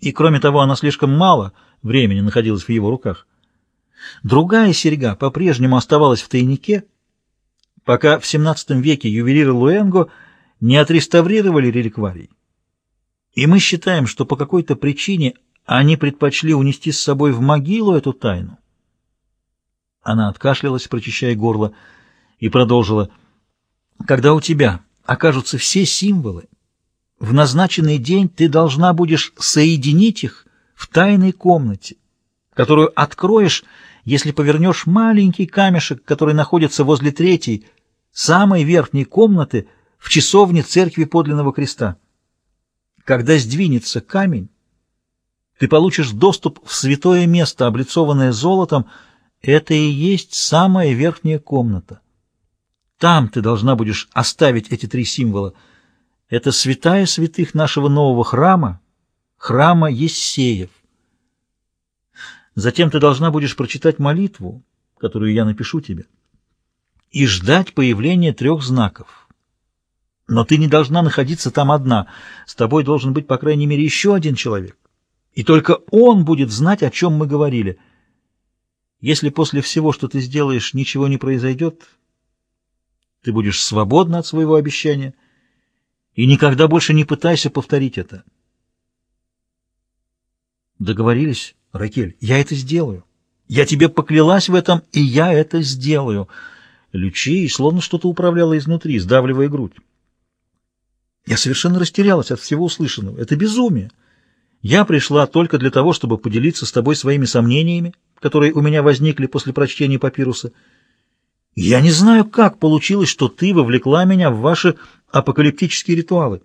и, кроме того, она слишком мало времени находилась в его руках. Другая серьга по-прежнему оставалась в тайнике, пока в XVII веке ювелиры Луэнго не отреставрировали реликварий. И мы считаем, что по какой-то причине они предпочли унести с собой в могилу эту тайну. Она откашлялась, прочищая горло, и продолжила. «Когда у тебя окажутся все символы, в назначенный день ты должна будешь соединить их в тайной комнате, которую откроешь, если повернешь маленький камешек, который находится возле третьей, самой верхней комнаты в часовне церкви подлинного креста. Когда сдвинется камень, ты получишь доступ в святое место, облицованное золотом, это и есть самая верхняя комната. Там ты должна будешь оставить эти три символа. Это святая святых нашего нового храма, храма Ессеев. Затем ты должна будешь прочитать молитву, которую я напишу тебе, и ждать появления трех знаков. Но ты не должна находиться там одна. С тобой должен быть, по крайней мере, еще один человек. И только он будет знать, о чем мы говорили. Если после всего, что ты сделаешь, ничего не произойдет, ты будешь свободна от своего обещания, и никогда больше не пытайся повторить это. Договорились, Ракель, я это сделаю. Я тебе поклялась в этом, и я это сделаю. Лючи, словно что-то управляло изнутри, сдавливая грудь. Я совершенно растерялась от всего услышанного. Это безумие. Я пришла только для того, чтобы поделиться с тобой своими сомнениями, которые у меня возникли после прочтения папируса. Я не знаю, как получилось, что ты вовлекла меня в ваши апокалиптические ритуалы.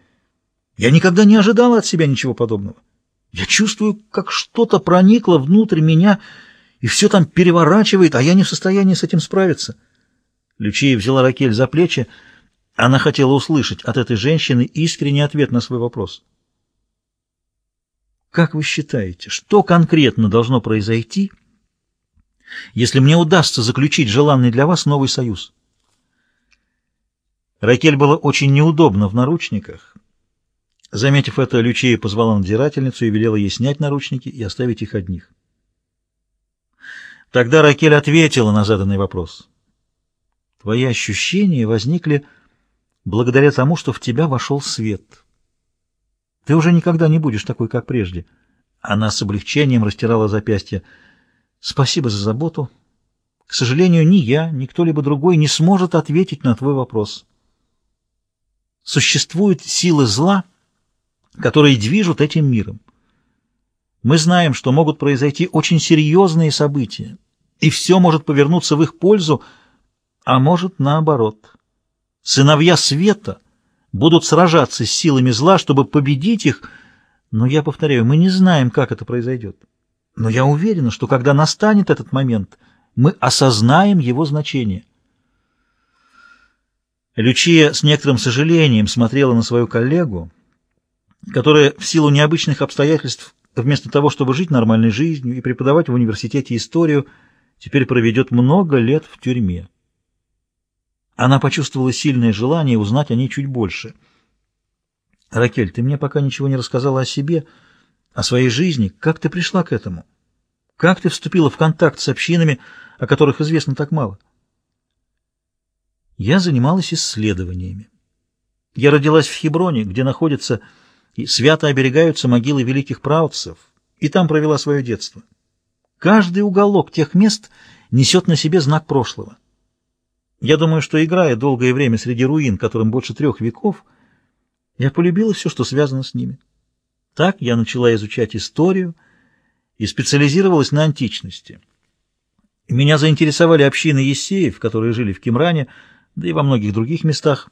Я никогда не ожидала от себя ничего подобного. Я чувствую, как что-то проникло внутрь меня, и все там переворачивает, а я не в состоянии с этим справиться. Лючия взяла Ракель за плечи. Она хотела услышать от этой женщины искренний ответ на свой вопрос. Как вы считаете, что конкретно должно произойти, если мне удастся заключить желанный для вас новый союз? Ракель было очень неудобно в наручниках. Заметив это, Лючея позвала надзирательницу и велела ей снять наручники и оставить их одних. Тогда Ракель ответила на заданный вопрос. Твои ощущения возникли благодаря тому, что в тебя вошел свет. Ты уже никогда не будешь такой, как прежде. Она с облегчением растирала запястье. Спасибо за заботу. К сожалению, ни я, ни кто-либо другой не сможет ответить на твой вопрос. Существуют силы зла, которые движут этим миром. Мы знаем, что могут произойти очень серьезные события, и все может повернуться в их пользу, а может, наоборот. Сыновья света будут сражаться с силами зла, чтобы победить их, но я повторяю, мы не знаем, как это произойдет. Но я уверена, что когда настанет этот момент, мы осознаем его значение. Лючия с некоторым сожалением смотрела на свою коллегу, которая в силу необычных обстоятельств, вместо того, чтобы жить нормальной жизнью и преподавать в университете историю, теперь проведет много лет в тюрьме. Она почувствовала сильное желание узнать о ней чуть больше. «Ракель, ты мне пока ничего не рассказала о себе, о своей жизни. Как ты пришла к этому? Как ты вступила в контакт с общинами, о которых известно так мало?» Я занималась исследованиями. Я родилась в Хеброне, где находятся и свято оберегаются могилы великих праотцев, и там провела свое детство. Каждый уголок тех мест несет на себе знак прошлого. Я думаю, что, играя долгое время среди руин, которым больше трех веков, я полюбила все, что связано с ними. Так я начала изучать историю и специализировалась на античности. Меня заинтересовали общины Ессеев, которые жили в Кимране, да и во многих других местах.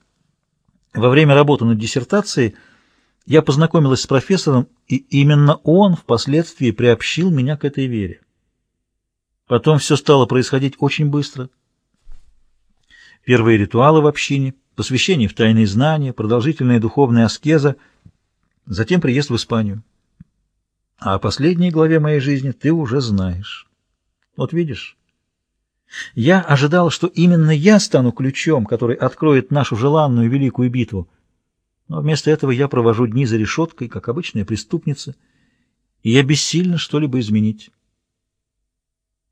Во время работы над диссертацией я познакомилась с профессором, и именно он впоследствии приобщил меня к этой вере. Потом все стало происходить очень быстро — первые ритуалы в общине, посвящение в тайные знания, продолжительная духовная аскеза, затем приезд в Испанию. А о последней главе моей жизни ты уже знаешь. Вот видишь, я ожидал, что именно я стану ключом, который откроет нашу желанную великую битву. Но вместо этого я провожу дни за решеткой, как обычная преступница, и я бессильна что-либо изменить.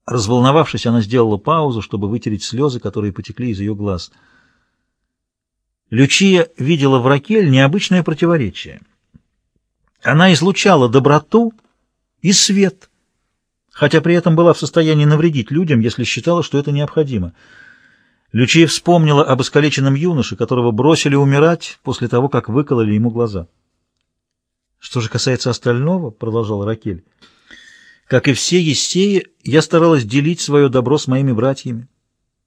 Разволновавшись, она сделала паузу, чтобы вытереть слезы, которые потекли из ее глаз. Лючия видела в Ракель необычное противоречие. Она излучала доброту и свет, хотя при этом была в состоянии навредить людям, если считала, что это необходимо. Лючия вспомнила об искалеченном юноше, которого бросили умирать после того, как выкололи ему глаза. «Что же касается остального, — продолжала Ракель, — как и все Ессеи, я старалась делить свое добро с моими братьями,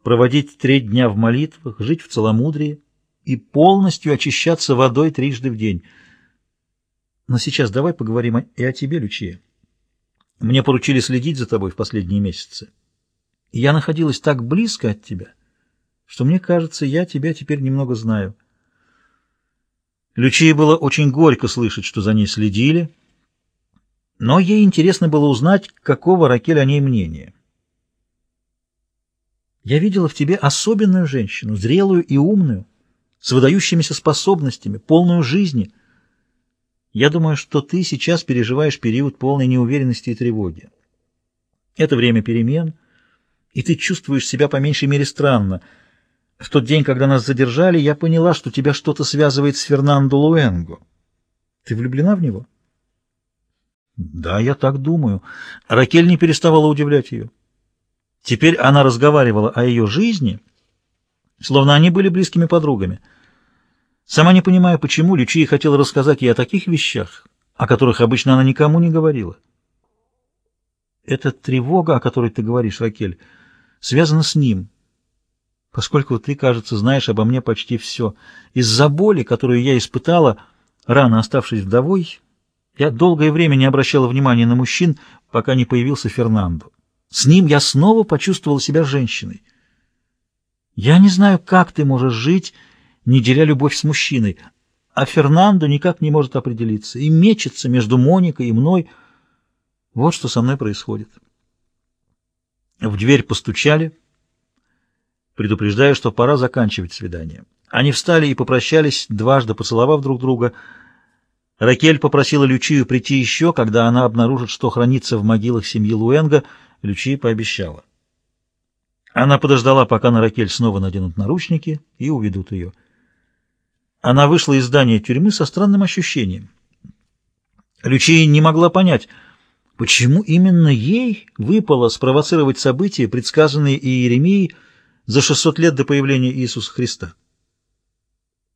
проводить три дня в молитвах, жить в целомудрии и полностью очищаться водой трижды в день. Но сейчас давай поговорим и о тебе, Лючия. Мне поручили следить за тобой в последние месяцы. я находилась так близко от тебя, что мне кажется, я тебя теперь немного знаю. Лючии было очень горько слышать, что за ней следили, — но ей интересно было узнать, какого Ракель о ней мнение. «Я видела в тебе особенную женщину, зрелую и умную, с выдающимися способностями, полную жизни. Я думаю, что ты сейчас переживаешь период полной неуверенности и тревоги. Это время перемен, и ты чувствуешь себя по меньшей мере странно. В тот день, когда нас задержали, я поняла, что тебя что-то связывает с Фернандо Луэнго. Ты влюблена в него?» Да, я так думаю. Ракель не переставала удивлять ее. Теперь она разговаривала о ее жизни, словно они были близкими подругами. Сама не понимая, почему, Лючия хотела рассказать ей о таких вещах, о которых обычно она никому не говорила. Эта тревога, о которой ты говоришь, Ракель, связана с ним, поскольку ты, кажется, знаешь обо мне почти все. Из-за боли, которую я испытала, рано оставшись вдовой, я долгое время не обращала внимания на мужчин, пока не появился Фернандо. С ним я снова почувствовала себя женщиной. Я не знаю, как ты можешь жить, не деля любовь с мужчиной, а Фернандо никак не может определиться и мечется между Моникой и мной. Вот что со мной происходит. В дверь постучали, предупреждая, что пора заканчивать свидание. Они встали и попрощались, дважды поцеловав друг друга — Ракель попросила Лючию прийти еще, когда она обнаружит, что хранится в могилах семьи Луэнга. Лючия пообещала. Она подождала, пока на Ракель снова наденут наручники и уведут ее. Она вышла из здания тюрьмы со странным ощущением. Лючия не могла понять, почему именно ей выпало спровоцировать события, предсказанные Иеремией за 600 лет до появления Иисуса Христа.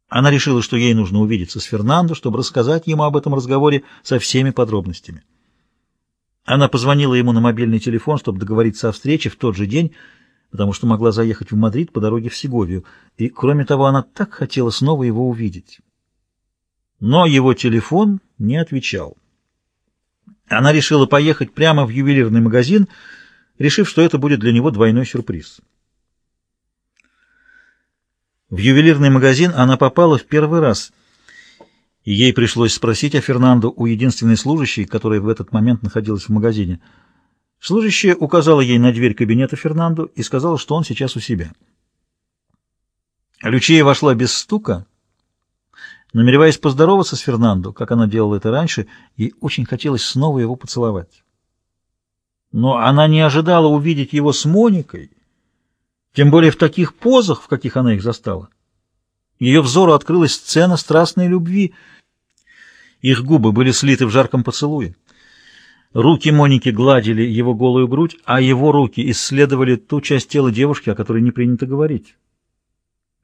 Она решила, что ей нужно увидеться с Фернандо, чтобы рассказать ему об этом разговоре со всеми подробностями. Она позвонила ему на мобильный телефон, чтобы договориться о встрече в тот же день, потому что могла заехать в Мадрид по дороге в Сеговию, и, кроме того, она так хотела снова его увидеть. Но его телефон не отвечал. Она решила поехать прямо в ювелирный магазин, решив, что это будет для него двойной сюрприз. В ювелирный магазин она попала в первый раз, и ей пришлось спросить о Фернандо у единственной служащей, которая в этот момент находилась в магазине. Служащая указала ей на дверь кабинета Фернандо и сказала, что он сейчас у себя. Лючия вошла без стука, намереваясь поздороваться с Фернандо, как она делала это раньше, ей очень хотелось снова его поцеловать. Но она не ожидала увидеть его с Моникой, тем более в таких позах, в каких она их застала. Ее взору открылась сцена страстной любви. Их губы были слиты в жарком поцелуе. Руки Моники гладили его голую грудь, а его руки исследовали ту часть тела девушки, о которой не принято говорить.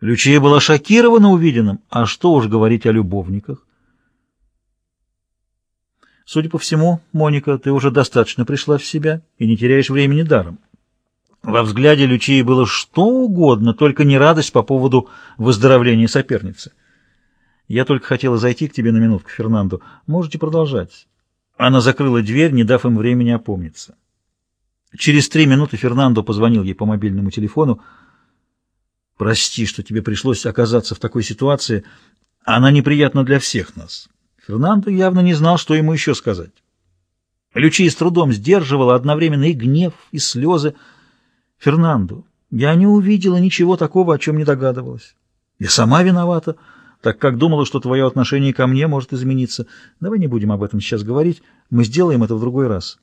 Лючия была шокирована увиденным, а что уж говорить о любовниках. Судя по всему, Моника, ты уже достаточно пришла в себя и не теряешь времени даром. Во взгляде Лючии было что угодно, только не радость по поводу выздоровления соперницы. «Я только хотела зайти к тебе на минутку, Фернандо. Можете продолжать». Она закрыла дверь, не дав им времени опомниться. Через три минуты Фернандо позвонил ей по мобильному телефону. «Прости, что тебе пришлось оказаться в такой ситуации. Она неприятна для всех нас». Фернандо явно не знал, что ему еще сказать. Лючия с трудом сдерживала одновременно и гнев, и слезы, Фернандо, я не увидела ничего такого, о чем не догадывалась. Я сама виновата, так как думала, что твое отношение ко мне может измениться. Давай не будем об этом сейчас говорить, мы сделаем это в другой раз».